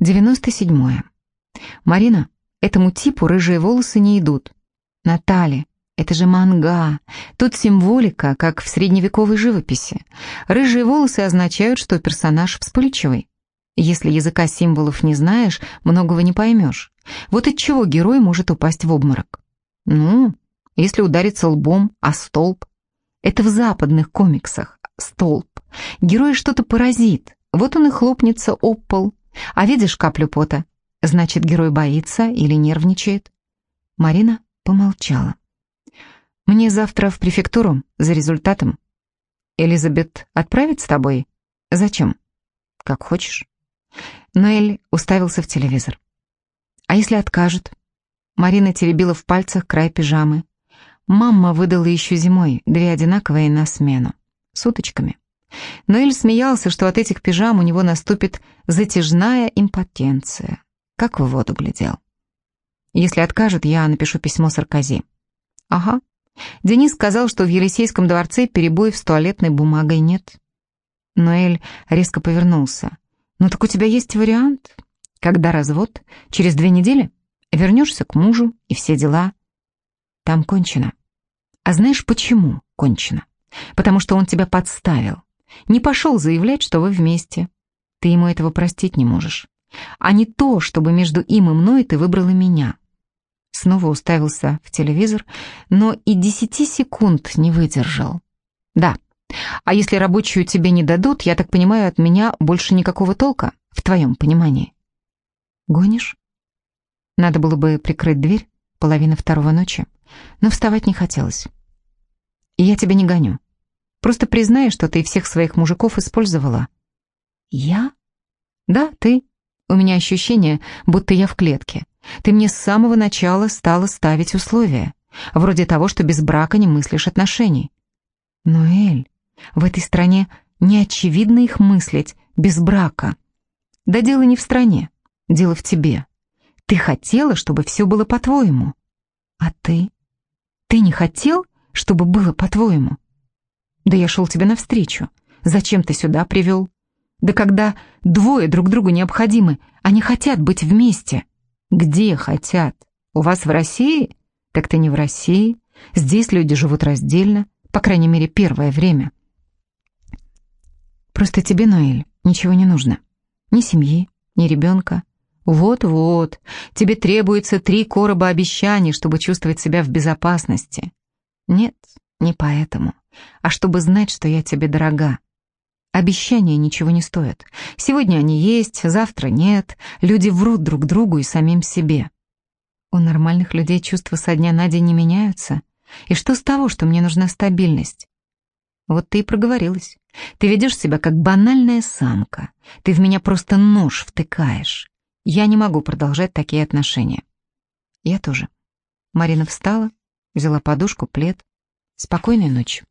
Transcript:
97. Марина, этому типу рыжие волосы не идут. Наталья, это же манга. Тут символика, как в средневековой живописи. Рыжие волосы означают, что персонаж вспыльчивый. Если языка символов не знаешь, многого не поймешь. Вот от чего герой может упасть в обморок. Ну, если удариться лбом о столб. Это в западных комиксах. Столб. Герой что-то поразит. Вот он и хлопнется об пол. А видишь каплю пота? Значит, герой боится или нервничает. Марина помолчала. Мне завтра в префектуру за результатом. Элизабет отправить с тобой? Зачем? Как хочешь. Ноэль уставился в телевизор. А если откажет? Марина теребила в пальцах край пижамы. Мама выдала еще зимой две одинаковые на смену. С уточками. Ноэль смеялся, что от этих пижам у него наступит затяжная импотенция. Как в воду глядел. Если откажет, я напишу письмо Саркози. Ага. Денис сказал, что в Елисейском дворце перебоев с туалетной бумагой нет. Ноэль резко повернулся. «Ну так у тебя есть вариант. Когда развод? Через две недели? Вернешься к мужу и все дела. Там кончено. А знаешь, почему кончено? Потому что он тебя подставил. Не пошел заявлять, что вы вместе. Ты ему этого простить не можешь. А не то, чтобы между им и мной ты выбрала меня. Снова уставился в телевизор, но и десяти секунд не выдержал. Да, а если рабочую тебе не дадут, я так понимаю, от меня больше никакого толка, в твоем понимании. Гонишь? Надо было бы прикрыть дверь, половина второго ночи, но вставать не хотелось. И я тебя не гоню. Просто признай, что ты всех своих мужиков использовала. Я? Да, ты. У меня ощущение, будто я в клетке. Ты мне с самого начала стала ставить условия, вроде того, что без брака не мыслишь отношений. Но, Эль, в этой стране не очевидно их мыслить без брака. Да дело не в стране, дело в тебе. Ты хотела, чтобы все было по-твоему. А ты? Ты не хотел, чтобы было по-твоему? Да я шел тебе навстречу. Зачем ты сюда привел? Да когда двое друг другу необходимы, они хотят быть вместе. Где хотят? У вас в России? Так ты не в России. Здесь люди живут раздельно, по крайней мере, первое время. Просто тебе, Ноэль, ничего не нужно. Ни семьи, ни ребенка. Вот-вот, тебе требуется три короба обещаний, чтобы чувствовать себя в безопасности. Нет, не поэтому а чтобы знать, что я тебе дорога. Обещания ничего не стоят. Сегодня они есть, завтра нет. Люди врут друг другу и самим себе. У нормальных людей чувства со дня на день не меняются. И что с того, что мне нужна стабильность? Вот ты и проговорилась. Ты ведешь себя как банальная самка. Ты в меня просто нож втыкаешь. Я не могу продолжать такие отношения. Я тоже. Марина встала, взяла подушку, плед. Спокойной ночи.